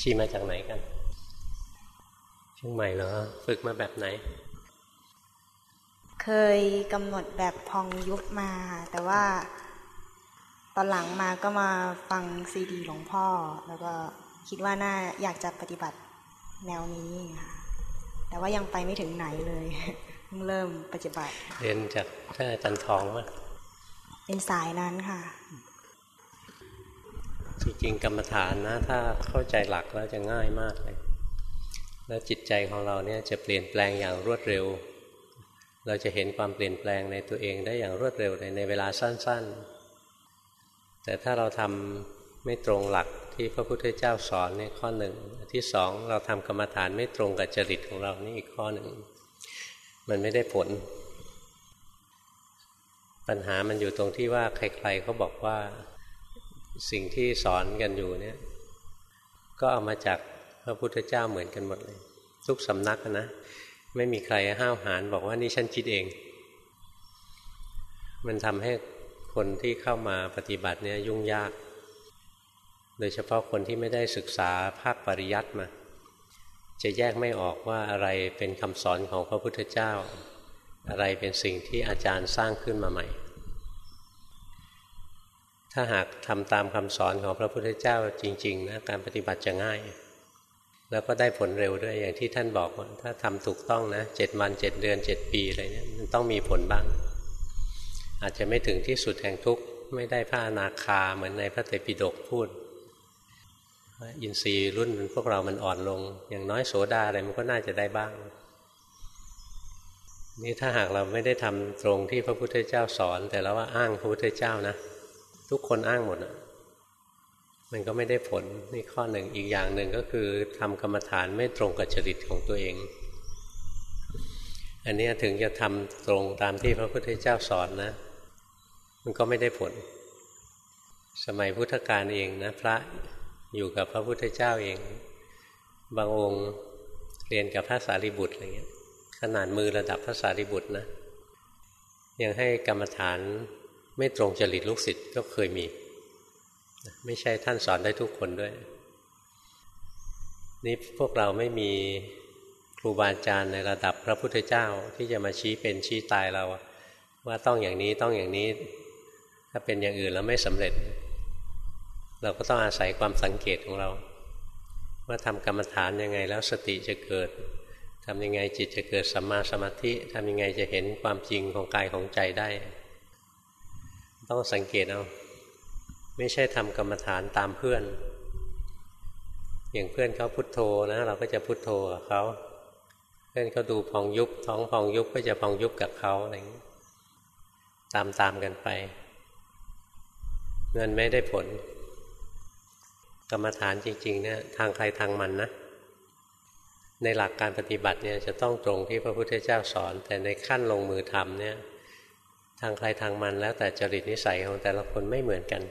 ชีมาจากไหนกันเชียงใหม่เหรอ ฝึกมาแบบไหน เคยกำหนดแบบพองยุบมา แต่ว่าตอนหลังมาก็มาฟังซีดีหลวงพ่อ แล้วก็คิดว่าน่าอยากจะปฏิบัติแนวนี้ค่ะ แต่ว่ายังไปไม่ถึงไหนเลยเพิ่งเริ่มปฏิบัติ เรียนจากท่านอาจารย์ทองว่าเป็นสายนั้นค่ะ จริงๆกรรมฐานนะ ถ้าเข้าใจหลักแล้วจะง่ายมากเลย แล้วจิตใจของเราเนี่ยจะเปลี่ยนแปลงอย่างรวดเร็ว เราจะเห็นความเปลี่ยนแปลงในตัวเองได้อย่างรวดเร็วในเวลาสั้น ๆ แต่ถ้าเราทำไม่ตรงหลักที่พระพุทธเจ้าสอนนี่ข้อหนึ่งที่สองเราทำกรรมฐานไม่ตรงกับจริตของเรานี่อีกข้อหนึ่งมันไม่ได้ผล ปัญหามันอยู่ตรงที่ว่าใครๆเขาบอกว่า สิ่งที่สอนกันอยู่เนี่ย ก็เอามาจากพระพุทธเจ้าเหมือนกันหมดเลย ทุกสำนักนะไม่มีใครห้าวหาญบอกว่านี่ฉันคิดเอง มันทำให้คนที่เข้ามาปฏิบัติเนี่ยยุ่งยาก โดยเฉพาะคนที่ไม่ได้ศึกษาภาคปริยัติมา จะแยกไม่ออกว่าอะไรเป็นคำสอนของพระพุทธเจ้า อะไรเป็นสิ่งที่อาจารย์สร้างขึ้นมาใหม่ ถ้าหากทำตามคำสอนของพระพุทธเจ้าจริงๆนะการปฏิบัติจะง่าย แล้วก็ได้ผลเร็วด้วยอย่างที่ท่านบอกว่าถ้าทำถูกต้องนะเจ็ดวันเจ็ดเดือนเจ็ดปีอะไรเนี่ยมันต้องมีผลบ้าง อาจจะไม่ถึงที่สุดแห่งทุกข์ไม่ได้พระอนาคาเหมือนในพระเตปิฎกพูดอินทรีย์รุ่นพวกเรามันอ่อนลง อย่างน้อยโสดาอะไรมันก็น่าจะได้บ้าง นี่ถ้าหากเราไม่ได้ทำตรงที่พระพุทธเจ้าสอน แต่เราว่าอ้างพระพุทธเจ้านะ ทุกคนอ้างหมดอะ มันก็ไม่ได้ผลนี่ข้อหนึ่งอีกอย่างหนึ่งก็คือทำกรรมฐานไม่ตรงกับจริตของตัวเอง อันนี้ถึงจะทำตรงตามที่พระพุทธเจ้าสอนนะ มันก็ไม่ได้ผล สมัยพุทธกาลเองนะ พระอยู่กับพระพุทธเจ้าเอง บางองค์เรียนกับพระสารีบุตรอะไรเงี้ยขนาดมือระดับพระสารีบุตรนะยังให้กรรมฐาน ไม่ตรงจริตลูกศิษย์ก็เคยมี ไม่ใช่ท่านสอนได้ทุกคนด้วย นี่พวกเราไม่มีครูบาอาจารย์ในระดับพระพุทธเจ้าที่จะมาชี้เป็นชี้ตายเรา ว่าต้องอย่างนี้ต้องอย่างนี้ ถ้าเป็นอย่างอื่นแล้วไม่สำเร็จ เราก็ต้องอาศัยความสังเกตของเรา ว่าทำกรรมฐานยังไงแล้วสติจะเกิดทำยังไงจิตจะเกิดสัมมาสมาธิทำยังไงจะเห็นความจริงของกายของใจได้ ต้องสังเกตเอาไม่ใช่ทำกรรมฐานตามเพื่อน อย่างเพื่อนเขาพุโทโธนะ เราก็จะพุโทโธกับเขาเพื่อนเขาดูพองยุบท้องพองยุบก็จะพองยุบกับเขาอะไรอย่างนี้ตามตามกันไปเงินไม่ได้ผล กรรมฐานจริงๆเนี่ยทางใครทางมันนะ ในหลักการปฏิบัติเนี่ยจะต้องตรงที่พระพุทธเจ้าสอน แต่ในขั้นลงมือทำเนี่ย ทางใครทางมันแล้วแต่จริตนิสัยของแต่ละคนไม่เหมือนกัน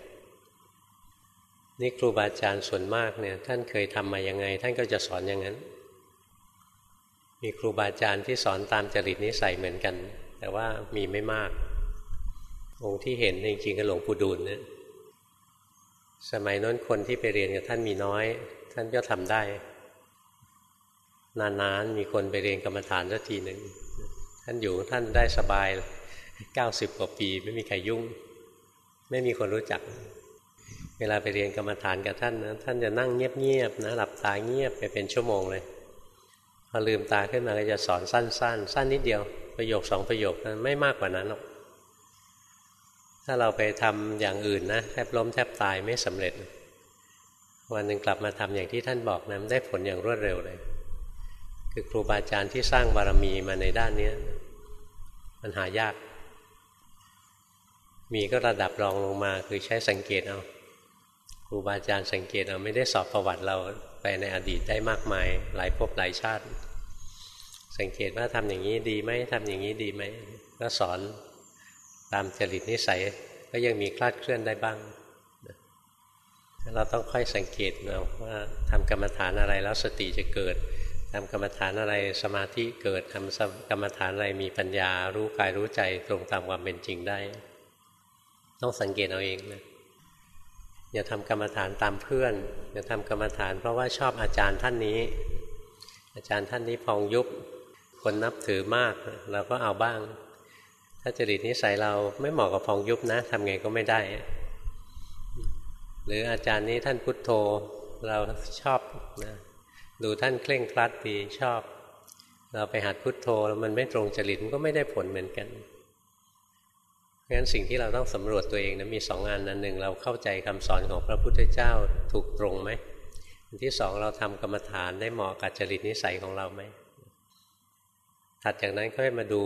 นี่ครูบาอาจารย์ส่วนมากเนี่ย ท่านเคยทำมายังไง ท่านก็จะสอนอย่างนั้น มีครูบาอาจารย์ที่สอนตามจริตนิสัยเหมือนกัน แต่ว่ามีไม่มาก องค์ที่เห็นจริงๆก็หลวงปู่ดูลเนี่ยสมัยนั้นคนที่ไปเรียนกับท่านมีน้อย ท่านก็ทำได้ นานๆมีคนไปเรียนกรรมฐานสักทีหนึ่งท่านอยู่ท่านได้สบาย เก้าสิบกว่าปีไม่มีใครยุ่ง ไม่มีคนรู้จัก เวลาไปเรียนกรรมฐานกับท่านนะท่านจะนั่งเงียบๆนะหลับตาเงียบไปเป็นชั่วโมงเลยพอลืมตาขึ้นมาก็จะสอนสั้นๆสั้นนิดเดียว ประโยคสองประโยคนั้นไม่มากกว่านั้นหรอกถ้าเราไปทำอย่างอื่นนะแทบล้มแทบตายไม่สำเร็จ วันหนึ่งกลับมาทำอย่างที่ท่านบอกนะได้ผลอย่างรวดเร็วเลย คือครูบาอาจารย์ที่สร้างบารมีมาในด้านนี้มันหายาก มีก็ระดับรองลงมาคือใช้สังเกตเอาครูบาอาจารย์สังเกตเอาไม่ได้สอบประวัติเราไปในอดีตได้มากมาย หลายภพหลายชาติ สังเกตว่าทำอย่างนี้ดีไหมทำอย่างนี้ดีไหมก็สอนตามจริตนิสัยก็ยังมีคลาดเคลื่อนได้บ้างเราต้องค่อยสังเกตเอาว่าทำกรรมฐานอะไรแล้วสติจะเกิดทำกรรมฐานอะไรสมาธิเกิดทำกรรมฐานอะไรมีปัญญารู้กายรู้ใจตรงตามความเป็นจริงได้ ต้องสังเกตเอาเองนะอย่าทำกรรมฐานตามเพื่อน อย่าทำกรรมฐานเพราะว่าชอบอาจารย์ท่านนี้ อาจารย์ท่านนี้พองยุบคนนับถือมากเราก็เอาบ้าง ถ้าจริตนิสัยเราไม่เหมาะกับพองยุบนะทำไงก็ไม่ได้ หรืออาจารย์นี้ท่านพุทโธเราชอบนะดูท่านเคร่งครัดดีชอบ เราไปหัดพุทโธแล้วมันไม่ตรงจริตมันก็ไม่ได้ผลเหมือนกัน งั้นสิ่งที่เราต้องสำรวจตัวเองนะมีสองงานนันหนึ่งเราเข้าใจคำสอนของพระพุทธเจ้าถูกตรงไหมอันที่สองเราทำกรรมฐานได้เหมาะกับจริตนิสัยของเราไหมถัดจากนั้นก็ให้มาดู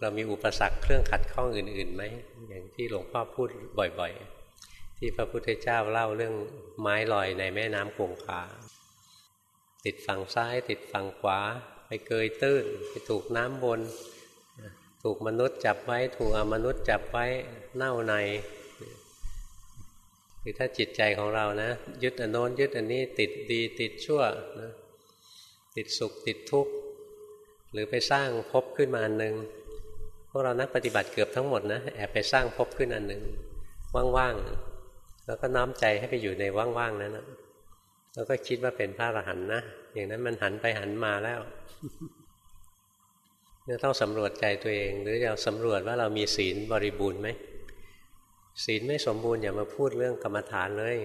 เรามีอุปสรรคเครื่องขัดข้องอื่นๆไหมอย่างที่หลวงพ่อพูดบ่อยๆ ที่พระพุทธเจ้าเล่าเรื่องไม้ลอยในแม่น้ำคงคาติดฝั่งซ้าย ติดฝั่งขวา ไปเกยตื้น ไปถูกน้ำบน ถูกมนุษย์จับไว้ ถูกอมนุษย์จับไว้เน่าในคือถ้าจิตใจของเรานะ ยึดอันโน้นยึดอันนี้ติดดีติดชั่วนะติดสุขติดทุกข์หรือไปสร้างภพขึ้นมาอันหนึ่งพวกเรานักปฏิบัติเกือบทั้งหมดนะแอบไปสร้างภพขึ้นอันหนึ่งว่างๆแล้วก็น้อมใจให้ไปอยู่ในว่างๆนั้นนะแล้วก็คิดว่าเป็นพระอรหันต์นะอย่างนั้นมันหันไปหันมาแล้ว เนี่ยต้องสำรวจใจตัวเอง หรือเราสำรวจว่าเรามีศีลบริบูรณ์ไหมศีลไม่สมบูรณ์อย่ามาพูดเรื่องกรรมฐานเลย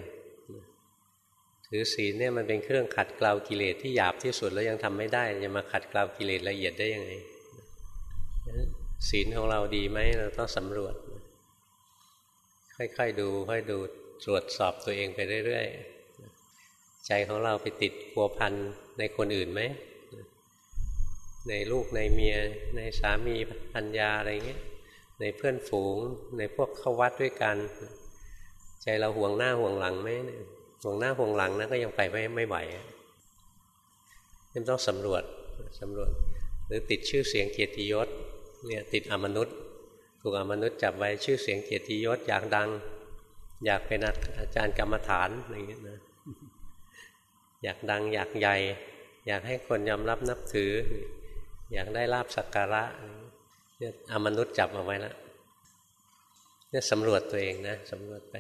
ถือศีลเนี่ยมันเป็นเครื่องขัดเกลากิเลสที่หยาบที่สุดแล้วยังทำไม่ได้จะมาขัดเกลากิเลสละเอียดได้ยังไงศีลของเราดีไหมเราต้องสำรวจ ค่อยๆดูค่อยดูตรวจสอบตัวเองไปเรื่อยๆใจของเราไปติดพัวพันในคนอื่นไหม ในลูกในเมีย ในสามีพัญญาอะไรเงี้ยในเพื่อนฝูง ในพวกเข้าวัดด้วยกัน ใจเราห่วงหน้าห่วงหลังไหมห่วงหน้าห่วงหลังนะก็ยังไปไม่ไม่ไหวยังต้องสำรวจสำรวจ หรือติดชื่อเสียงเกียรติยศเนี่ยติดอมนุษย์ถูกอมนุษย์จับไว้ชื่อเสียงเกียรติยศอยากดัง อยากเป็นอาจารย์กรรมฐานอะไรเงี้ยนะอยากดังอยากใหญ่ อยากให้คนยอมรับนับถือ อยากได้ลาบสักการะเนี่ยอมนุษย์จับมาไว้แล้วเนี่ยสำรวจตัวเองนะสำรวจไป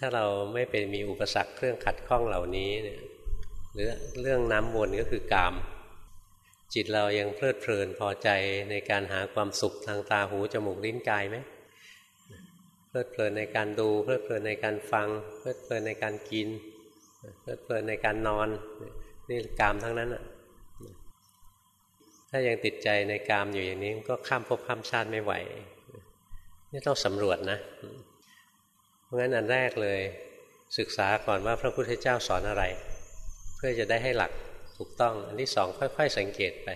ถ้าเราไม่เป็นมีอุปสรรคเครื่องขัดข้องเหล่านี้เนี่ยหรือเรื่องน้ำวนก็คือกาม จิตเรายังเพลิดเพลินพอใจในการหาความสุขทางตาหูจมูกลิ้นกายไหมเพลิดเพลินในการดูเพลิดเพลินในการฟัง เพลิดเพลินในการกินเพลิดเพลินในการนอนนี่กามทั้งนั้นอะ ถ้ายังติดใจในกามอยู่อย่างนี้ก็ข้ามภพข้ามชาติไม่ไหว นี่ต้องสำรวจนะ เพราะงั้นอันแรกเลยศึกษาก่อนว่าพระพุทธเจ้าสอนอะไร เพื่อจะได้ให้หลักถูกต้อง อันที่สองค่อย ๆ สังเกตไป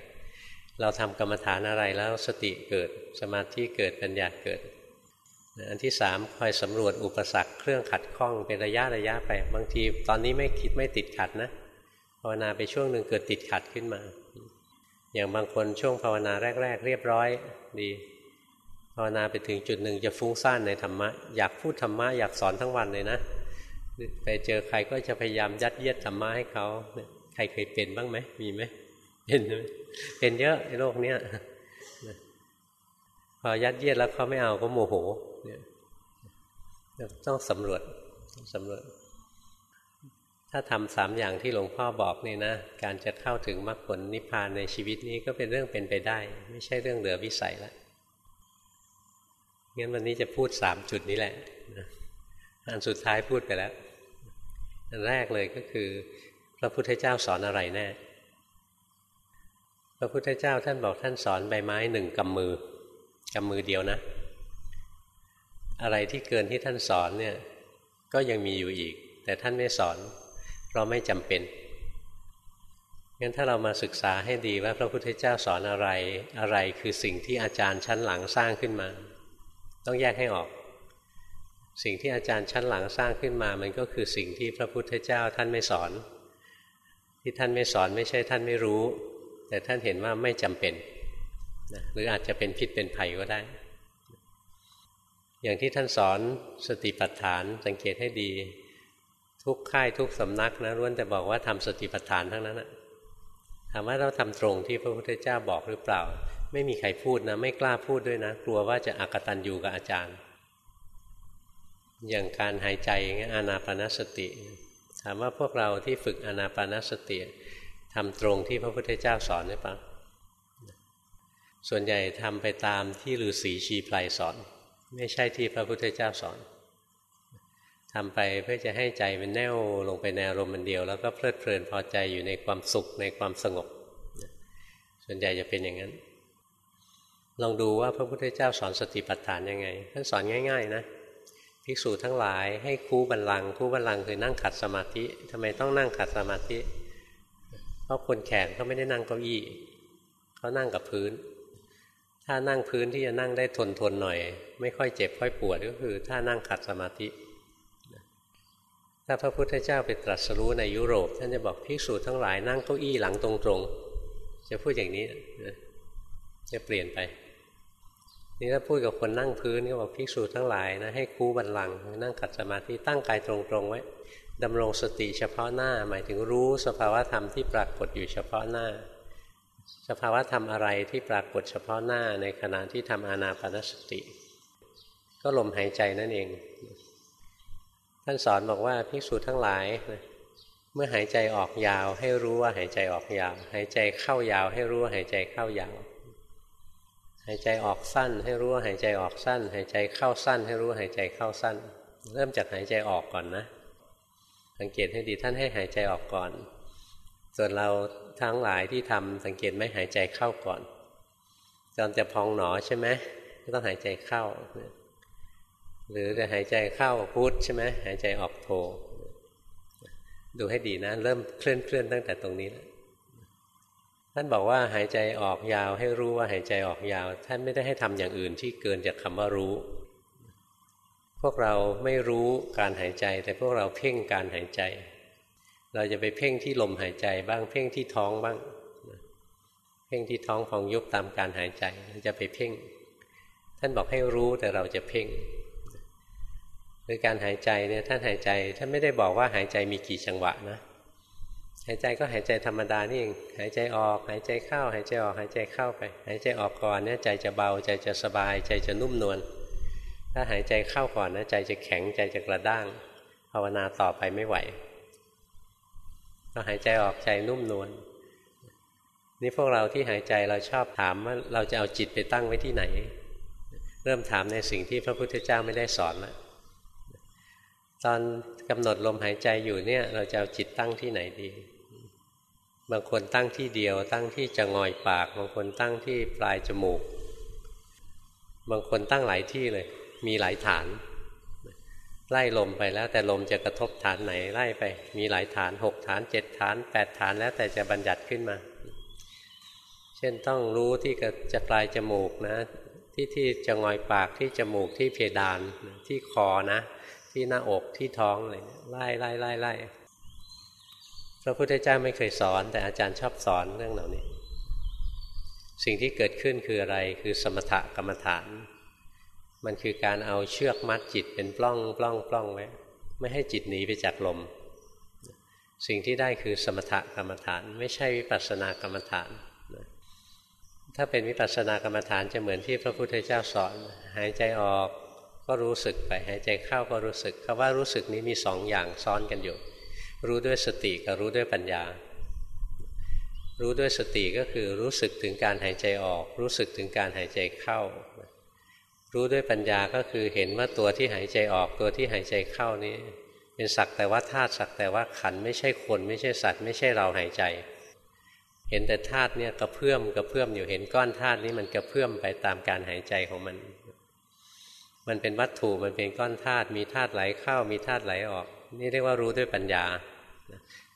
เราทำกรรมฐานอะไรแล้วสติเกิดสมาธิเกิดปัญญาเกิด อันที่สามคอยสำรวจอุปสรรคเครื่องขัดข้องเป็นระยะระยะไป บางทีตอนนี้ไม่คิดไม่ติดขัดนะภาวนาไปช่วงหนึ่งเกิดติดขัดขึ้นมา อย่างบางคนช่วงภาวนาแรก ๆ เรียบร้อยดีภาวนาไปถึงจุดหนึ่งจะฟุ้งซ่านในธรรมะ อยากพูดธรรมะอยากสอนทั้งวันเลยนะไปเจอใครก็จะพยายามยัดเยียดธรรมะให้เขาใครเคยเป็นบ้างไหมมีไหมเป็นเป็นเยอะในโลกเนี้ยพอยัดเยียดแล้วเขาไม่เอาก็โมโหเนี่ยต้องสำรวจสำรวจ ถ้าทำสามอย่างที่หลวงพ่อบอกนี่นะ การจะเข้าถึงมรรคผลนิพพานในชีวิตนี้ก็เป็นเรื่องเป็นไปได้ ไม่ใช่เรื่องเหลือวิสัยล้วงั้นวันนี้จะพูดสามจุดนี้แหละอันสุดท้ายพูดไปแล้วอันแรกเลยก็คือพระพุทธเจ้าสอนอะไรแน่พระพุทธเจ้าท่านบอกท่านสอนใบไม้หนึ่งกำมือกำมือเดียวนะ อะไรที่เกินที่ท่านสอนเนี่ย ก็ยังมีอยู่อีก แต่ท่านไม่สอน เราะไม่จำเป็นงั้นถ้าเรามาศึกษาให้ดีว่าพระพุทธเจ้าสอนอะไรอะไรคือสิ่งที่อาจารย์ชั้นหลังสร้างขึ้นมา ต้องแยกให้ออก สิ่งที่อาจารย์ชั้นหลังสร้างขึ้นมา มันก็คือสิ่งที่พระพุทธเจ้าท่านไม่สอน ที่ท่านไม่สอนไม่ใช่ท่านไม่รู้ แต่ท่านเห็นว่าไม่จำเป็นนะหรืออาจจะเป็นพิษเป็นภัยก็ได้ อย่างที่ท่านสอนสติปัฏฐานสังเกตให้ดี ทุกค่ายทุกสำนักนะล้วนแต่บอกว่าทำสติปัฏฐานทั้งนั้นนะถามว่าเราทำตรงที่พระพุทธเจ้าบอกหรือเปล่า ไม่มีใครพูดนะ ไม่กล้าพูดด้วยนะ กลัวว่าจะอักตันอยู่กับอาจารย์ อย่างการหายใจอย่างเงี้ยอานาปนสติ ถามว่าพวกเราที่ฝึกอานาปนสติทำตรงที่พระพุทธเจ้าสอนหรือเปล่าส่วนใหญ่ทำไปตามที่ฤาษีชีไพรสอน ไม่ใช่ที่พระพุทธเจ้าสอน ทำไปเพื่อจะให้ใจมันแน่วลงไปในอารมณ์มันเดียว แล้วก็เพลิดเพลินพอใจอยู่ในความสุขในความสงบ ส่วนใหญ่จะเป็นอย่างนั้น ลองดูว่าพระพุทธเจ้าสอนสติปัฏฐานยังไงท่านสอนง่าย ๆ นะภิกษุทั้งหลายให้คู่บัลลังคู่บัลลังคือนั่งขัดสมาธิทำไมต้องนั่งขัดสมาธิ เพราะคนแขกเขาไม่ได้นั่งเก้าอี้เขานั่งกับพื้น ถ้านั่งพื้นที่จะนั่งได้ทนทนหน่อย ไม่ค่อยเจ็บค่อยปวดก็คือ ถ้านั่งขัดสมาธิ ถ้าพระพุทธเจ้าไปตรัสรู้ในยุโรป ท่านจะบอกภิกษุทั้งหลายนั่งเก้าอี้หลังตรงๆ จะพูดอย่างนี้จะเปลี่ยนไป นี่ถ้าพูดกับคนนั่งพื้นก็บอกภิกษุทั้งหลายนะให้คูบันลังนั่งขัดสมาธิตั้งกายตรงๆไว้ดำรงสติเฉพาะหน้า หมายถึงรู้สภาวะธรรมที่ปรากฏอยู่เฉพาะหน้า สภาวะธรรมอะไรที่ปรากฏเฉพาะหน้าในขณะที่ทำอานาปนสติ ก็ลมหายใจนั่นเอง ท่านสอนบอกว่าภิกษุทั้งหลาย เมื่อหายใจออกยาว ให้รู้ว่าหายใจออกยาว หายใจเข้ายาว ให้รู้ว่าหายใจเข้ายาว หายใจออกสั้น ให้รู้ว่าหายใจออกสั้น หายใจเข้าสั้น ให้รู้ว่าหายใจเข้าสั้น เริ่มจากหายใจออกก่อนนะสังเกตให้ดีท่านให้หายใจออกก่อน ส่วนเราทั้งหลายที่ทำสังเกตไม่หายใจเข้าก่อนตอนจะพองหนอใช่ไหมก็ต้องหายใจเข้า หรือจะหายใจเข้าพุทใช่ไหมหายใจออกโทดูให้ดีนะ เริ่มเคลื่อนเคลื่อนตั้งแต่ตรงนี้แล้วท่านบอกว่าหายใจออกยาวให้รู้ว่าหายใจออกยาว ท่านไม่ได้ให้ทำอย่างอื่นที่เกินจากคำว่ารู้ พวกเราไม่รู้การหายใจ แต่พวกเราเพ่งการหายใจ เราจะไปเพ่งที่ลมหายใจบ้างเพ่งที่ท้องบ้าง เพ่งที่ท้องของยุบตามการหายใจเราจะไปเพ่ง ท่านบอกให้รู้แต่เราจะเพ่ง คือการหายใจเนี่ยท่านหายใจท่านไม่ได้บอกว่าหายใจมีกี่จังหวะนะหายใจก็หายใจธรรมดานี่เองหายใจออก หายใจเข้า หายใจออกหายใจเข้าไป หายใจออกก่อนเนี่ยใจจะเบาใจจะสบาย ใจจะนุ่มนวลถ้าหายใจเข้าก่อนนะใจจะแข็งใจจะกระด้าง ภาวนาต่อไปไม่ไหวก็หายใจออกใจนุ่มนวลนี่พวกเราที่หายใจเราชอบถามว่าเราจะเอาจิตไปตั้งไว้ที่ไหน เริ่มถามในสิ่งที่พระพุทธเจ้าไม่ได้สอนแล้ว ตอนกำหนดลมหายใจอยู่เนี่ย เราจะเอาจิตตั้งที่ไหนดี บางคนตั้งที่เดียวตั้งที่จะงอยปาก บางคนตั้งที่ปลายจมูก บางคนตั้งหลายที่เลย มีหลายฐาน ไล่ลมไปแล้ว แต่ลมจะกระทบฐานไหนไล่ไป มีหลายฐานหกฐานเจ็ดฐานแปดฐานแล้วแต่จะบัญญัติขึ้นมา เช่นต้องรู้ที่จะปลายจมูกนะ ที่ที่จะงอยปากที่จมูกที่เพดานที่คอนะ ที่หน้าอกที่ท้องอะไรไล่ไล่ไล่ไล่พระพุทธเจ้าไม่เคยสอน แต่อาจารย์ชอบสอนเรื่องเหล่านี้ สิ่งที่เกิดขึ้นคืออะไรคือสมถกรรมฐาน มันคือการเอาเชือกมัดจิตเป็นปล้องปล้องปล้องไว้ไม่ให้จิตหนีไปจากลม สิ่งที่ได้คือสมถกรรมฐาน ไม่ใช่วิปัสสนากรรมฐาน ถ้าเป็นวิปัสสนากรรมฐานจะเหมือนที่พระพุทธเจ้าสอน หายใจออก ก็รู้สึกไปหายใจเข้าก็รู้สึกคำว่ารู้สึกนี้มีสองอย่างซ้อนกันอยู่ รู้ด้วยสติกับรู้ด้วยปัญญา รู้ด้วยสติก็คือรู้สึกถึงการหายใจออก รู้สึกถึงการหายใจเข้า รู้ด้วยปัญญาก็คือเห็นว่าตัวที่หายใจออกตัวที่หายใจเข้านี้เป็นสักแต่ว่าธาตุสักแต่ว่าขันไม่ใช่คนไม่ใช่สัตว์ ไม่ใช่เราหายใจ เห็นแต่ธาตุเนี่ยกระเพื่อมกระเพื่อมอยู่เห็นก้อนธาตุนี้มันกระเพื่อมไปตามการหายใจของมัน มันเป็นวัตถุมันเป็นก้อนธาตุมีธาตุไหลเข้ามีธาตุไหลออก นี่เรียกว่ารู้ด้วยปัญญา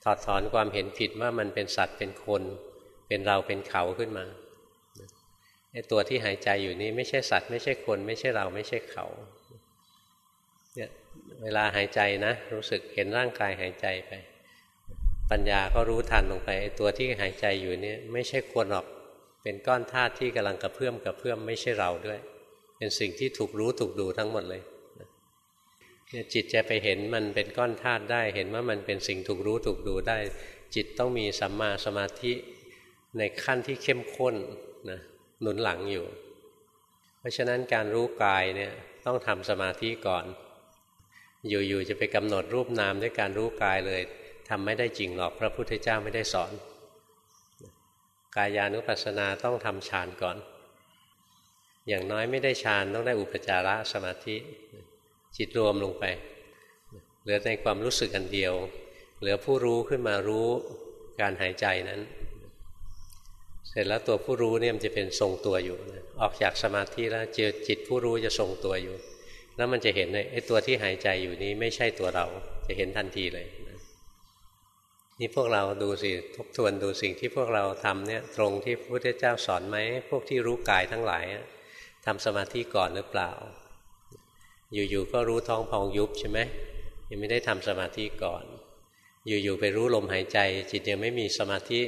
ถอดถอนความเห็นผิดว่ามันเป็นสัตว์เป็นคน เป็นเราเป็นเขาขึ้นมาไอ้ตัวที่หายใจอยู่นี้ไม่ใช่สัตว์ไม่ใช่คน ไม่ใช่เราไม่ใช่เขาเนี่ยเวลาหายใจนะ รู้สึกเห็นร่างกายหายใจไป ปัญญาก็รู้ทันลงไปไอ้ตัวที่หายใจอยู่นี่ไม่ใช่คนหรอกเป็นก้อนธาตุที่กำลังกระเพื่อมกระเพื่อมไม่ใช่เราด้วย เป็นสิ่งที่ถูกรู้ถูกดูทั้งหมดเลยเนี่ยจิตจะไปเห็นมันเป็นก้อนธาตุได้ เห็นว่ามันเป็นสิ่งถูกรู้ถูกดูได้ จิตต้องมีสัมมาสมาธิในขั้นที่เข้มข้นนะหนุนหลังอยู่ เพราะฉะนั้นการรู้กายเนี่ยต้องทำสมาธิก่อน อยู่ๆจะไปกำหนดรูปนามด้วยการรู้กายเลยทำไม่ได้จริงหรอกพระพุทธเจ้าไม่ได้สอน กายานุปัสสนาต้องทำฌานก่อน อย่างน้อยไม่ได้ฌานต้องได้อุปจาระสมาธิ จิตรวมลงไป เหลือในความรู้สึกอันเดียว เหลือผู้รู้ขึ้นมารู้การหายใจนั้น เสร็จแล้วตัวผู้รู้เนี่ยมันจะเป็นทรงตัวอยู่ ออกจากสมาธิแล้วเจอจิตผู้รู้จะทรงตัวอยู่ แล้วมันจะเห็นเลยไอ้ตัวที่หายใจอยู่นี้ไม่ใช่ตัวเราจะเห็นทันทีเลยนี่พวกเราดูสิทบทวนดูสิ่งที่พวกเราทำเนี่ยตรงที่พระพุทธเจ้าสอนไหมพวกที่รู้กายทั้งหลาย ทำสมาธิก่อนหรือเปล่า อยู่ๆก็รู้ท้องพองยุบใช่ไหมยังไม่ได้ทำสมาธิก่อน อยู่ๆไปรู้ลมหายใจ จิตยังไม่มีสมาธิ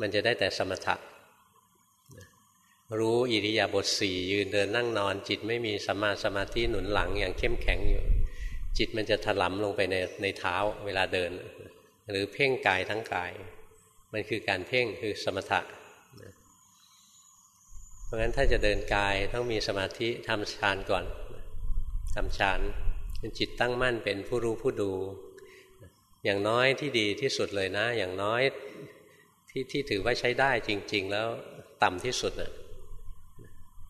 มันจะได้แต่สมถะรู้อิริยาบถสี่ยืนเดินนั่งนอน จิตไม่มีสัมมาสมาธิหนุนหลังอย่างเข้มแข็งอยู่ จิตมันจะถลำลงไปในในเท้าเวลาเดิน หรือเพ่งกายทั้งกาย มันคือการเพ่งคือสมถะ เพราะงั้นถ้าจะเดินกายต้องมีสมาธิทำฌานก่อนทำฌานเป็นจิตตั้งมั่นเป็นผู้รู้ผู้ดู อย่างน้อยที่ดีที่สุดเลยนะ อย่างน้อยที่ที่ถือว่าใช้ได้จริง ๆ แล้วต่ำที่สุดนะ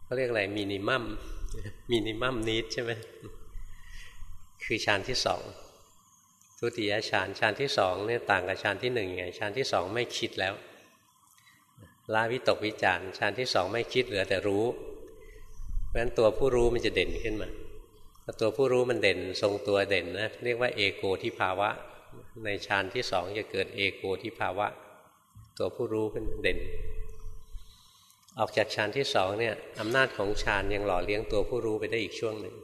เขาเรียกอะไรมินิมัมมินิมัมนิดใช่ไหมคือฌานที่สองทุติยฌานฌานที่สองเนี่ยต่างกับฌานที่หนึ่งไงฌานที่สองไม่คิดแล้ว ลาวิตกวิจารฌานที่สองไม่คิดเหลือแต่รู้ เพราะฉะนั้นตัวผู้รู้มันจะเด่นขึ้นมาตัวผู้รู้มันเด่นทรงตัวเด่นนะเรียกว่าเอโกที่ภาวะ ในฌานที่สองจะเกิดเอโกที่ภาวะ ตัวผู้รู้ขึ้นเด่น ออกจากฌานที่สองเนี่ยอำนาจของฌานยังหล่อเลี้ยงตัวผู้รู้ไปได้อีกช่วงหนึ่ง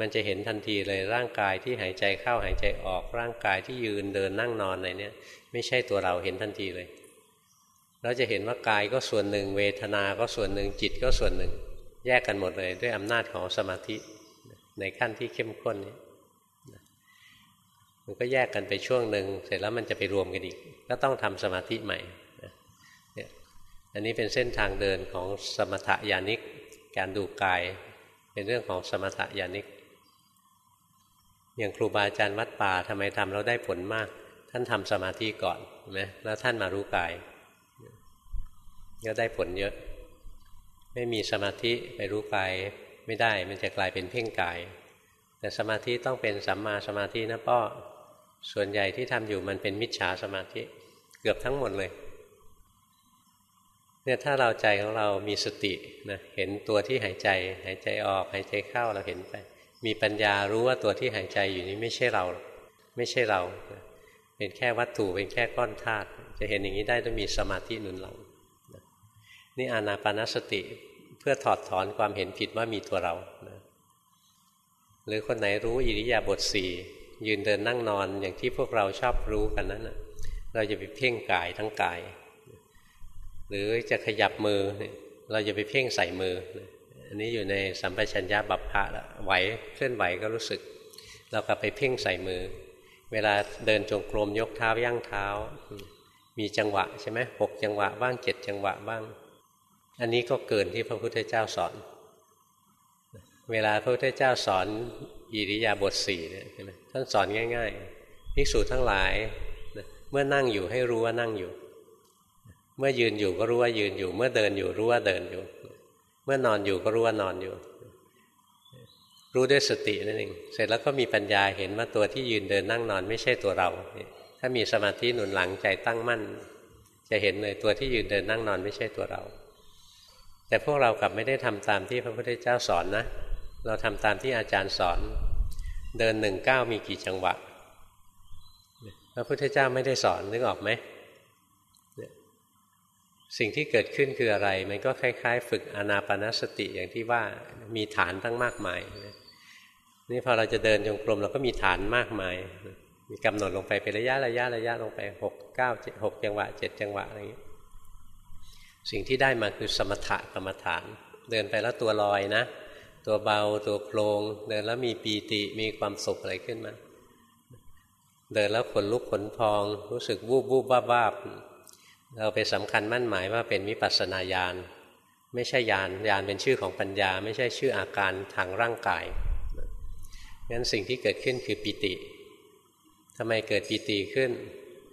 มันจะเห็นทันทีเลยร่างกายที่หายใจเข้าหายใจออกร่างกายที่ยืนเดินนั่งนอนอะไรเนี่ย ไม่ใช่ตัวเราเห็นทันทีเลย เราจะเห็นว่ากายก็ส่วนหนึ่ง เวทนา ก็ส่วนหนึ่งจิตก็ส่วนหนึ่ง แยกกันหมดเลย ด้วยอำนาจของสมาธิในขั้นที่เข้มข้นนี้มันก็แยกกันไปช่วงหนึ่งเสร็จแล้วมันจะไปรวมกันอีก ก็ต้องทำสมาธิใหม่อันนี้เป็นเส้นทางเดินของสมถยานิก การดูกายเป็นเรื่องของสมถยานิก อย่างครูบาอาจารย์วัดป่าทำไมทำแล้วได้ผลมาก ท่านทำสมาธิก่อนใช่ไหมแล้วท่านมารู้กาย ก็ได้ผลเยอะ ไม่มีสมาธิไปรู้กายไม่ได้ มันจะกลายเป็นเพ่งกาย แต่สมาธิต้องเป็นสัมมาสมาธินะป้อส่วนใหญ่ที่ทำอยู่มันเป็นมิจฉาสมาธิ เกือบทั้งหมดเลยเนี่ยถ้าเราใจของเรามีสตินะเห็นตัวที่หายใจ หายใจออก หายใจเข้าเราเห็นไป มีปัญญารู้ว่าตัวที่หายใจอยู่นี้ไม่ใช่เรา ไม่ใช่เรา เป็นแค่วัตถุเป็นแค่ก้อนธาตุจะเห็นอย่างนี้ได้ต้องมีสมาธิหนุนหลัง นี่อานาปานสติเพื่อถอดถอนความเห็นผิดว่ามีตัวเรานะหรือคนไหนรู้อิริยาบถสี่ยืนเดินนั่งนอนอย่างที่พวกเราชอบรู้กันนั้นเราจะไปเพ่งกายทั้งกาย หรือจะขยับมือ เราจะไปเพ่งใส่มือ อันนี้อยู่ในสัมปชัญญะบัพพะแล้วไหวเคลื่อนไหวก็รู้สึก เราก็ไปเพ่งใส่มือ เวลาเดินจงกรมยกเท้าย่างเท้า มีจังหวะใช่ไหมหกจังหวะบ้างเจ็ดจังหวะบ้าง อันนี้ก็เกินที่พระพุทธเจ้าสอน เวลาพระพุทธเจ้าสอนอิริยาบถสี่เนี่ยใช่ไหมท่านสอนง่ายๆภิกษุทั้งหลายเมื่อนั่งอยู่ให้รู้ว่านั่งอยู่ เมื่อยืนอยู่ก็รู้ว่ายืนอยู่ เมื่อเดินอยู่รู้ว่าเดินอยู่ เมื่อนอนอยู่ก็รู้ว่านอนอยู่ รู้ด้วยสตินั่นเองเสร็จแล้วก็มีปัญญาเห็นว่าตัวที่ยืนเดินนั่งนอนไม่ใช่ตัวเรา ถ้ามีสมาธิหนุนหลังใจตั้งมั่น จะเห็นเลยตัวที่ยืนเดินนั่งนอนไม่ใช่ตัวเรา แต่พวกเรากลับไม่ได้ทำตามที่พระพุทธเจ้าสอนนะ เราทำตามที่อาจารย์สอน เดินหนึ่งก้ามีกี่จังหวะ พระพุทธเจ้าไม่ได้สอนนึกออกไหม สิ่งที่เกิดขึ้นคืออะไร มันก็คล้าย ๆ ฝึกอนาปนาสติอย่างที่ว่ามีฐานตั้งมากมาย นี่พอเราจะเดินจงกรมเราก็มีฐานมากมาย มีกำหนดลงไปเป็นระยะระยะระยะลงไปหกเก้าหกจังหวะเจ็ดจังหวะอะไรอย่างนี้ สิ่งที่ได้มาคือสมถะกรรมฐาน เดินไปแล้วตัวลอยนะ ตัวเบาตัวโครงเดินแล้วมีปีติมีความสุขอะไรขึ้นมา เดินแล้วขนลุกขนพอง รู้สึกวูบวูบบ้าบ้าเราไปสำคัญมั่นหมายว่าเป็นวิปัสสนาญาณไม่ใช่ญาณญาณเป็นชื่อของปัญญา ไม่ใช่ชื่ออาการทางร่างกายงั้นสิ่งที่เกิดขึ้นคือปิติทำไมเกิดปิติขึ้น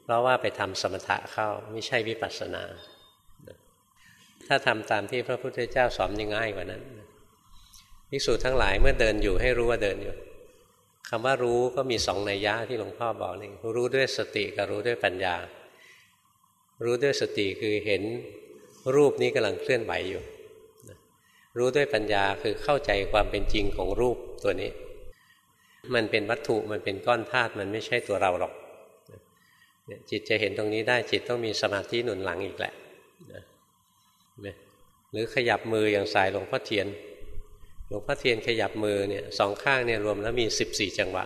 เพราะว่าไปทำสมถะเข้าไม่ใช่วิปัสสนา ถ้าทำตามที่พระพุทธเจ้าสอนยังง่ายกว่านั้นภิกษุทั้งหลายเมื่อเดินอยู่ให้รู้ว่าเดินอยู่คำว่ารู้ก็มีสองนัยยะที่หลวงพ่อบอกนี่รู้ด้วยสติกับรู้ด้วยปัญญา รู้ด้วยสติคือเห็นรูปนี้กำลังเคลื่อนไหวอยู่ รู้ด้วยปัญญาคือเข้าใจความเป็นจริงของรูปตัวนี้ มันเป็นวัตถุมันเป็นก้อนธาตุมันไม่ใช่ตัวเราหรอกจิตจะเห็นตรงนี้ได้จิตต้องมีสมาธิหนุนหลังอีกแหละ หรือขยับมืออย่างสายหลวงพ่อเทียน หลวงพ่อเทียนขยับมือเนี่ยสองข้างเนี่ยรวมแล้วมีสิบสี่จังหวะ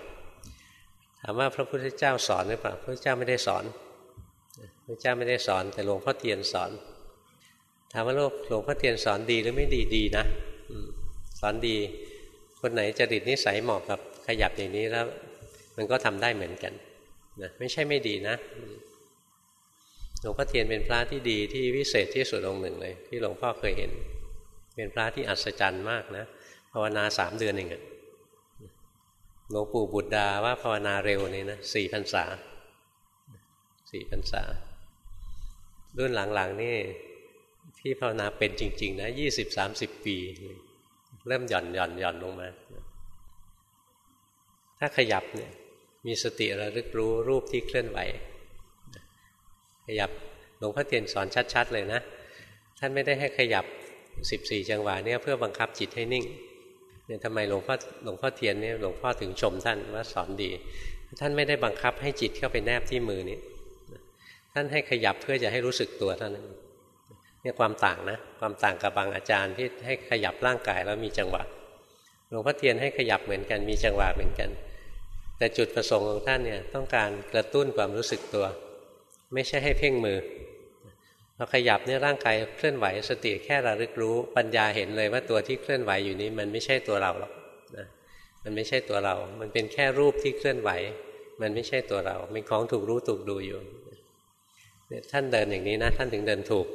ถามว่าพระพุทธเจ้าสอนหรือเปล่า พระเจ้าไม่ได้สอน พระเจ้าไม่ได้สอน แต่หลวงพ่อเทียนสอน ถามว่าโลกหลวงพ่อเทียนสอนดีหรือไม่ดีดีนะสอนดี คนไหนจริตนิสัยเหมาะกับขยับอย่างนี้แล้ว มันก็ทำได้เหมือนกันนะไม่ใช่ไม่ดีนะ หลวงพ่อเทียนเป็นพระที่ดีที่วิเศษที่สุดองค์หนึ่งเลย ที่หลวงพ่อเคยเห็น เป็นพระที่อัศจรรย์มากนะภาวนาสามเดือนเองหลวงปู่บุตรดาว่าภาวนาเร็วนี่นะสี่พรรษาสี่พรรษา รุ่นหลังๆนี่ที่ภาวนาเป็นจริง ๆ นะยี่สิบสามสิบปี เริ่มหย่อนหย่อนหย่อนลงมา ถ้าขยับเนี่ยมีสติระลึกรู้รูปที่เคลื่อนไหว ขยับหลวงพ่อเทียนสอนชัด ๆ เลยนะ ท่านไม่ได้ให้ขยับสิบสี่จังหวะเนี่ยเพื่อบังคับจิตให้นิ่งเนี่ยทำไมหลวงพ่อหลวงพ่อเทียนเนี่ยหลวงพ่อถึงชมท่านว่าสอนดี ท่านไม่ได้บังคับให้จิตเข้าไปแนบที่มือนี้ท่านให้ขยับเพื่อจะให้รู้สึกตัวท่านเนี่ยความต่างนะความต่างกับบางอาจารย์ที่ให้ขยับร่างกายแล้วมีจังหวะหลวงพ่อเทียนให้ขยับเหมือนกันมีจังหวะเหมือนกัน แต่จุดประสงค์ของท่านเนี่ยต้องการกระตุ้นความรู้สึกตัว ไม่ใช่ให้เพ่งมือพอขยับเนี่ยร่างกายเคลื่อนไหวสติแค่ระลึกรู้ ปัญญาเห็นเลยว่าตัวที่เคลื่อนไหวอยู่นี้ มันไม่ใช่ตัวเราหรอกนะมันไม่ใช่ตัวเรา มันเป็นแค่รูปที่เคลื่อนไหว มันไม่ใช่ตัวเราเป็นของถูกรู้ถูกดูอยู่เนี่ยท่านเดินอย่างนี้นะ ท่านถึงเดินถูก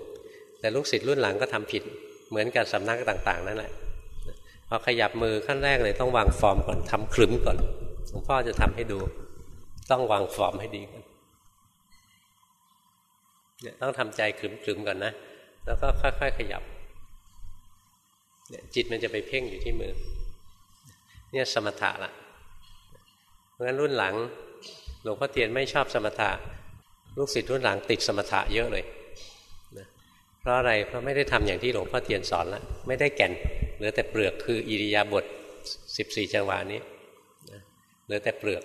แต่ลูกศิษย์รุ่นหลังก็ทำผิดเหมือนกับสำนักต่าง ๆ นั่นแหละพอขยับมือขั้นแรกเลยต้องวางฟอร์มก่อนทำคลึ้มก่อนหลวงพ่อจะทำให้ดู ต้องวางฟอร์มให้ดีก่อน เนี่ยต้องทำใจขลึมๆก่อนนะ แล้วก็ค่อยๆขยับเนี่ยจิตมันจะไปเพ่งอยู่ที่มือ เนี่ยสมถะละเพราะงั้นรุ่นหลังหลวงพ่อเทียนไม่ชอบสมถะ ลูกศิษย์รุ่นหลังติดสมถะเยอะเลยนะเพราะอะไรเพราะไม่ได้ทำอย่างที่หลวงพ่อเทียนสอนละไม่ได้แก่นเหลือแต่เปลือกคืออิริยาบถสิบสี่จังหวะนี้เหลือแต่เปลือก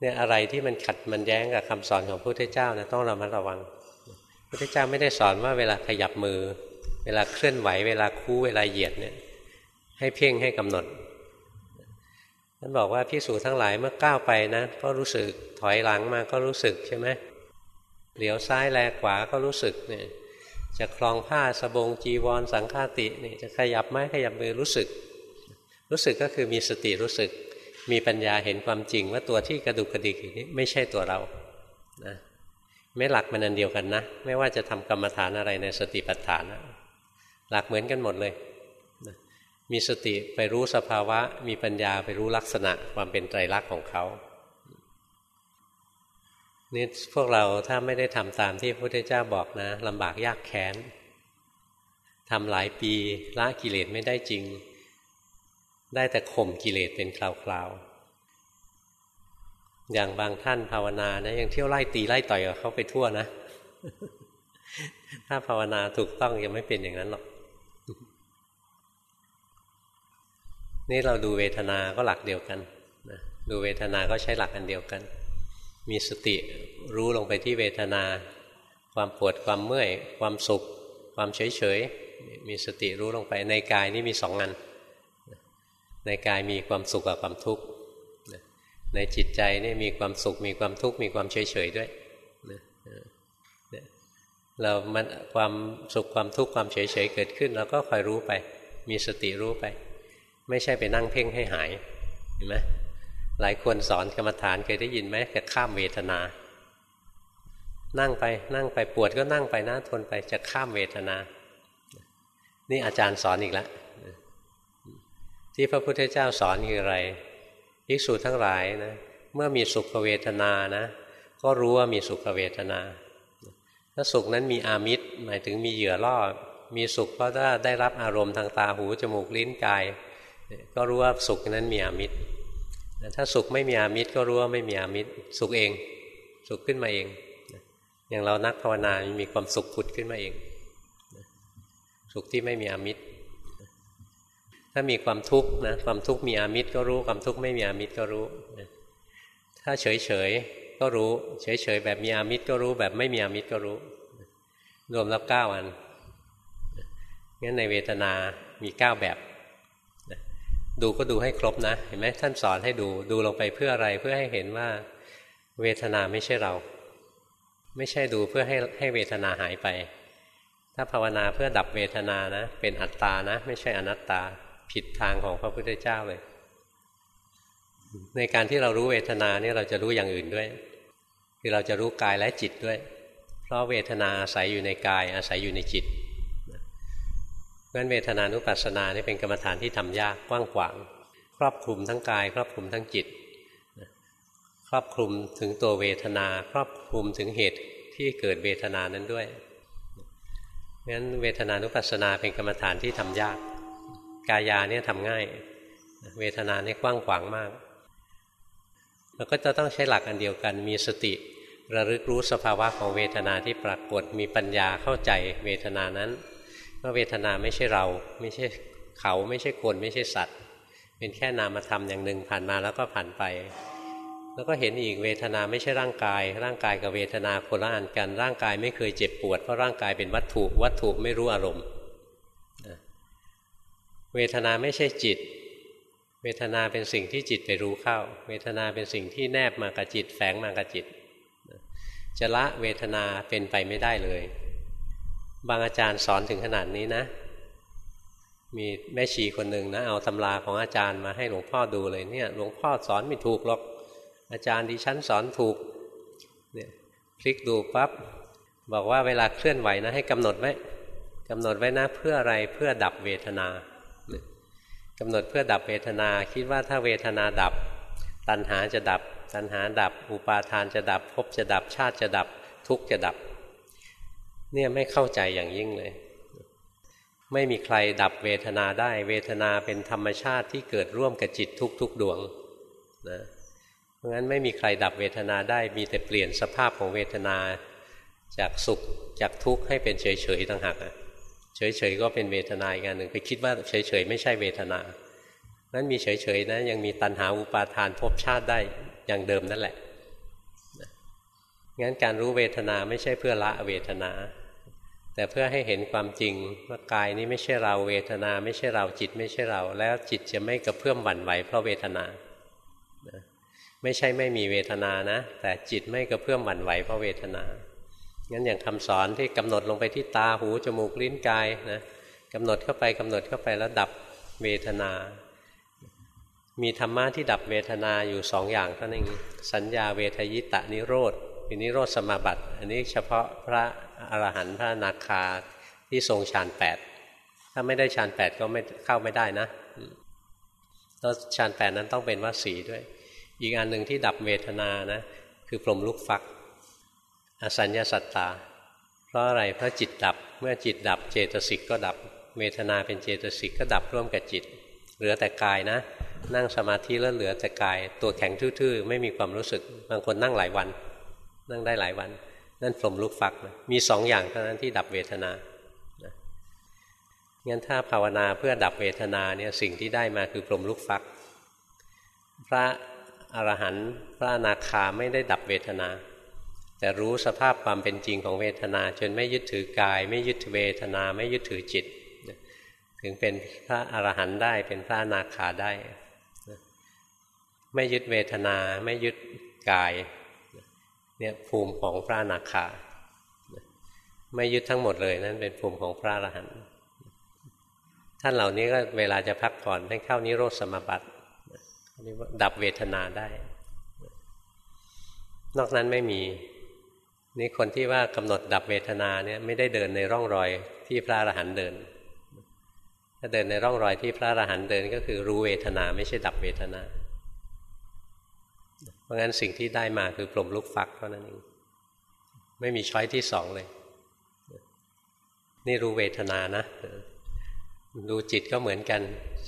เนี่ยอะไรที่มันขัดมันแย้งกับคำสอนของพระพุทธเจ้านะต้องเรามาระวังพระพุทธเจ้าไม่ได้สอนว่าเวลาขยับมือ เวลาเคลื่อนไหว เวลาคู่เวลาเหยียดเนี่ย ให้เพ่งให้กำหนดท่านบอกว่าพิสูจทั้งหลายเมื่อก้าวไปนะ ก็รู้สึกถอยหลังมาก็รู้สึกใช่ไหมเหลียวซ้ายแลขวาก็รู้สึกเนี่ย จะคลองผ้าสบงจีวรสังฆาตินี่จะขยับไม้ขยับมือรู้สึก รู้สึกก็คือมีสติรู้สึก มีปัญญาเห็นความจริงว่าตัวที่กระดุกกระดิกอย่นี้ไม่ใช่ตัวเรานะไม่หลักมันอันเดียวกันนะ ไม่ว่าจะทำกรรมฐานอะไรในสติปัฏฐานนะหลักเหมือนกันหมดเลยนะมีสติไปรู้สภาวะ มีปัญญาไปรู้ลักษณะความเป็นไตรลักษณ์ของเขานี่พวกเราถ้าไม่ได้ทำตามที่พระพุทธเจ้าบอกนะลำบากยากแค้นทำหลายปีละกิเลสไม่ได้จริง ได้แต่ข่มกิเลสเป็นคราวๆ อย่างบางท่านภาวนานะยังเที่ยวไล่ตีไล่ต่อยกับเขาไปทั่วนะ ถ้าภาวนาถูกต้องยังไม่เป็นอย่างนั้นหรอก นี่เราดูเวทนาก็หลักเดียวกันนะดูเวทนาก็ใช้หลักอันเดียวกัน มีสติรู้ลงไปที่เวทนา ความปวดความเมื่อย ความสุข ความเฉยเฉยมีสติรู้ลงไปในกายนี่มีสองงาน ในกายมีความสุขกับความทุกข์ในจิตใจนี่มีความสุขมีความทุกข์มีความเฉยเฉยด้วยเรามันความสุขความทุกข์ความเฉยเฉยเกิดขึ้นเราก็คอยรู้ไป มีสติรู้ไป ไม่ใช่ไปนั่งเพ่งให้หายเห็นไหมหลายคนสอนกรรมฐานเคยได้ยินไหมจะข้ามเวทนา นั่งไปนั่งไปปวดก็นั่งไปนะทนไปจะข้ามเวทนา นี่อาจารย์สอนอีกแล้ว ที่พระพุทธเจ้าสอนคืออะไรภิกษุทั้งหลายนะเมื่อมีสุขเวทนานะ ก็รู้ว่ามีสุขเวทนาถ้าสุขนั้นมีอามิตรหมายถึงมีเหยื่อล่อมีสุขเพราะว่าได้รับอารมณ์ทางตาหูจมูกลิ้นกาย ก็รู้ว่าสุขนั้นมีอามิตรถ้าสุขไม่มีอามิตรก็รู้ว่าไม่มีอามิตรสุขเอง สุขขึ้นมาเอง อย่างเรานักภาวนามีความสุขผุดขึ้นมาเอง สุขที่ไม่มีอามิตร ถ้ามีความทุกข์นะความทุกข์มีอามิตรก็รู้ความทุกข์ไม่มีอามิตรก็รู้ถ้าเฉยเฉยก็รู้ เฉยเฉยแบบมีอามิตรก็รู้ แบบไม่มีอามิตรก็รู้ รวมแล้วเก้าอันงั้นในเวทนามีเก้าแบบดูก็ดูให้ครบนะ เห็นไหมท่านสอนให้ดูดูลงไปเพื่ออะไรเพื่อให้เห็นว่าเวทนาไม่ใช่เรา ไม่ใช่ดูเพื่อให้ให้เวทนาหายไป ถ้าภาวนาเพื่อดับเวทนานะ เป็นอัตตานะ ไม่ใช่อนัตตา ผิดทางของพระพุทธเจ้าเลย ในการที่เรารู้เวทนาเนี่ยเราจะรู้อย่างอื่นด้วย คือเราจะรู้กายและจิตด้วย เพราะเวทนาอาศัยอยู่ในกายอาศัยอยู่ในจิตเพราะนั้นเวทนานุปัสสนานี่เป็นกรรมฐานที่ทำยากกว้างขวางครอบคลุมทั้งกาย ครอบคลุมทั้งจิต ครอบคลุมถึงตัวเวทนา ครอบคลุมถึงเหตุที่เกิดเวทนานั้นด้วยงั้นเวทนานุปัสสนาเป็นกรรมฐานที่ทำยาก กายาเนี่ยทำง่าย เวทนาเนี่ยกว้างขวางมากเราก็จะต้องใช้หลักอันเดียวกัน มีสติระลึกรู้สภาวะของเวทนาที่ปรากฏมีปัญญาเข้าใจเวทนานั้นว่าเวทนาไม่ใช่เรา ไม่ใช่เขาไม่ใช่คนไม่ใช่สัตว์ เป็นแค่นามธรรมอย่างหนึ่งผ่านมาแล้วก็ผ่านไป แล้วก็เห็นอีกเวทนาไม่ใช่ร่างกาย ร่างกายกับเวทนาคนละอันกันร่างกายไม่เคยเจ็บปวดเพราะร่างกายเป็นวัตถุ วัตถุไม่รู้อารมณ์ เวทนาไม่ใช่จิต เวทนาเป็นสิ่งที่จิตไปรู้เข้า เวทนาเป็นสิ่งที่แนบมากับจิต แฝงมากับจิต จะละเวทนาเป็นไปไม่ได้เลย บางอาจารย์สอนถึงขนาดนี้นะ มีแม่ชีคนหนึ่งนะ เอาตำราของอาจารย์มาให้หลวงพ่อดูเลยเนี่ย หลวงพ่อสอนไม่ถูกหรอก อาจารย์ดิฉันสอนถูก เนี่ยพลิกดูปับ๊บบอกว่าเวลาเคลื่อนไหวนะให้กำหนดไว้กำหนดไว้นะเพื่ออะไรเพื่อดับเวทนา กำหนดเพื่อดับเวทนา คิดว่าถ้าเวทนาดับ ตัณหาจะดับ ตัณหาดับ อุปาทานจะดับภพจะดับชาติจะดับ ทุกข์จะดับ เนี่ยไม่เข้าใจอย่างยิ่งเลย ไม่มีใครดับเวทนาได้ เวทนาเป็นธรรมชาติที่เกิดร่วมกับจิตทุกๆดวงนะเพราะงั้นไม่มีใครดับเวทนาได้มีแต่เปลี่ยนสภาพของเวทนาจากสุขจากทุกข์ให้เป็นเฉยๆต่างหาก เฉยๆก็เป็นเวทนาอีกอันหนึ่งไปคิดว่าเฉยๆไม่ใช่เวทนานั้นมีเฉยๆนะยังมีตัณหาอุปาทานภพชาติได้อย่างเดิมนั่นแหละงั้นการรู้เวทนาไม่ใช่เพื่อละเวทนา แต่เพื่อให้เห็นความจริงว่ากายนี้ไม่ใช่เราเวทนา ไม่ใช่เราจิตไม่ใช่เรา แล้วจิตจะไม่กระเพื่อมหวั่นไหวเพราะเวทนา ไม่ใช่ไม่มีเวทนานะ แต่จิตไม่กระเพื่อมหวั่นไหวเพราะเวทนา งั้นอย่างคำสอนที่กำหนดลงไปที่ตาหูจมูกลิ้นกายนะกำหนดเข้าไปกำหนดเข้าไปแล้วดับเวทนา มีธรรมะที่ดับเวทนาอยู่สองอย่างเท่านั้นเองสัญญาเวทยิตะนิโรธเป็นนิโรธสมาบัติ อันนี้เฉพาะพระอรหันต์พระนาคาที่ทรงฌานแปดถ้าไม่ได้ฌานแปดก็ไม่เข้าไม่ได้นะแล้วฌานแปดนั้นต้องเป็นวสีด้วย อีกอันหนึ่งที่ดับเวทนานะคือปลมลูกฟัก อสัญญาสัตตา เพราะอะไรเพราะจิตดับเมื่อจิตดับเจตสิกก็ดับเวทนาเป็นเจตสิกก็ดับร่วมกับจิต เหลือแต่กายนะ นั่งสมาธิแล้วเหลือแต่กาย ตัวแข็งทื่อๆ ไม่มีความรู้สึกบางคนนั่งหลายวัน นั่งได้หลายวัน นั่นปลมลูกฟักนะมีสองอย่างเท่านั้นที่ดับเวทนางั้นถ้าภาวนาเพื่อดับเวทนาเนี่ยสิ่งที่ได้มาคือปลมลูกฟัก พระอรหันต์พระอนาคาไม่ได้ดับเวทนา แต่รู้สภาพความเป็นจริงของเวทนา จนไม่ยึดถือกาย ไม่ยึดเวทนาไม่ยึดถือจิต ถึงเป็นพระอรหันต์ได้เป็นพระนาคาได้ ไม่ยึดเวทนาไม่ยึดกายเนี่ยภูมิของพระนาคาไม่ยึดทั้งหมดเลยนั่นเป็นภูมิของพระอรหันต์ท่านเหล่านี้ก็เวลาจะพักผ่อนให้เข้านิโรธสมบัติดับเวทนาได้ นอกนั้นไม่มี นี่คนที่ว่ากำหนดดับเวทนาเนี่ยไม่ได้เดินในร่องรอยที่พระอรหันต์เดิน ถ้าเดินในร่องรอยที่พระอรหันต์เดินก็คือรู้เวทนาไม่ใช่ดับเวทนา เพราะงั้นสิ่งที่ได้มาคือปลมลูกฟักเท่านั้นเองไม่มีช้อยที่สองเลย นี่รู้เวทนานะดูจิตก็เหมือนกัน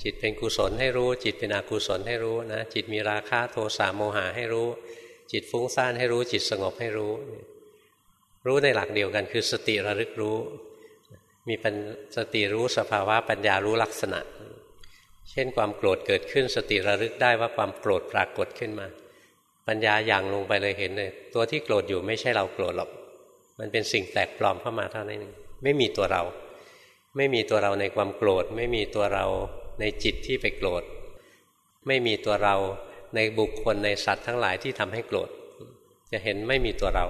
จิตเป็นกุศลให้รู้ จิตเป็นอกุศลให้รู้นะจิตมีราคะโทสะโมหะให้รู้ จิตฟุ้งซ่านให้รู้ จิตสงบให้รู้ รู้ในหลักเดียวกันคือสติระลึกรู้ มีปัญสติรู้สภาวะปัญญารู้ลักษณะ เช่นความโกรธเกิดขึ้นสติระลึกได้ว่าความโกรธปรากฏขึ้นมา ปัญญาอย่างลงไปเลยเห็นเลยตัวที่โกรธอยู่ไม่ใช่เราโกรธหรอกมันเป็นสิ่งแตกปลอมเข้ามาเท่านั้นเองไม่มีตัวเรา ไม่มีตัวเราในความโกรธ ไม่มีตัวเราในจิตที่ไปโกรธ ไม่มีตัวเราในบุคคลในสัตว์ทั้งหลายที่ทำให้โกรธ จะเห็นไม่มีตัวเรา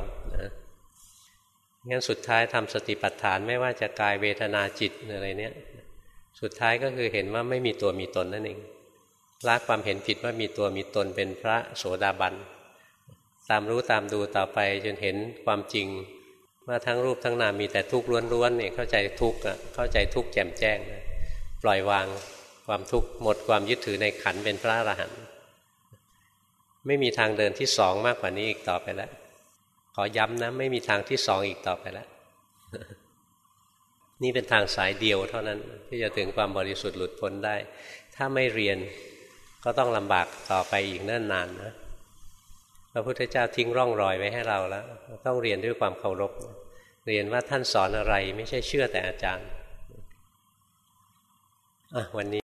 งั้นสุดท้ายทำสติปัฏฐานไม่ว่าจะกายเวทนาจิตอะไรเนี้ยสุดท้ายก็คือเห็นว่าไม่มีตัวมีตนนั่นเองละความเห็นผิดว่ามีตัวมีตนเป็นพระโสดาบันตามรู้ตามดูต่อไปจนเห็นความจริง ว่าทั้งรูปทั้งนามมีแต่ทุกข์ล้วนๆเนี่ยเข้าใจทุกข์เข้าใจทุกข์แจ่มแจ้ง ปล่อยวางความทุกข์หมดความยึดถือในขันเป็นพระอรหันต์ไม่มีทางเดินที่สองมากกว่านี้อีกต่อไปแล้ว อย้ำนะ ไม่มีทางที่สองอีกต่อไปแล้วนี่เป็นทางสายเดียวเท่านั้น ที่จะถึงความบริสุทธิ์หลุดพ้นได้ ถ้าไม่เรียนก็ต้องลำบากต่อไปอีกเนิ่นนานนะพระพุทธเจ้าทิ้งร่องรอยไว้ให้เราแล้ว ต้องเรียนด้วยความเคารพ เรียนว่าท่านสอนอะไรไม่ใช่เชื่อแต่อาจารย์อะวันนี้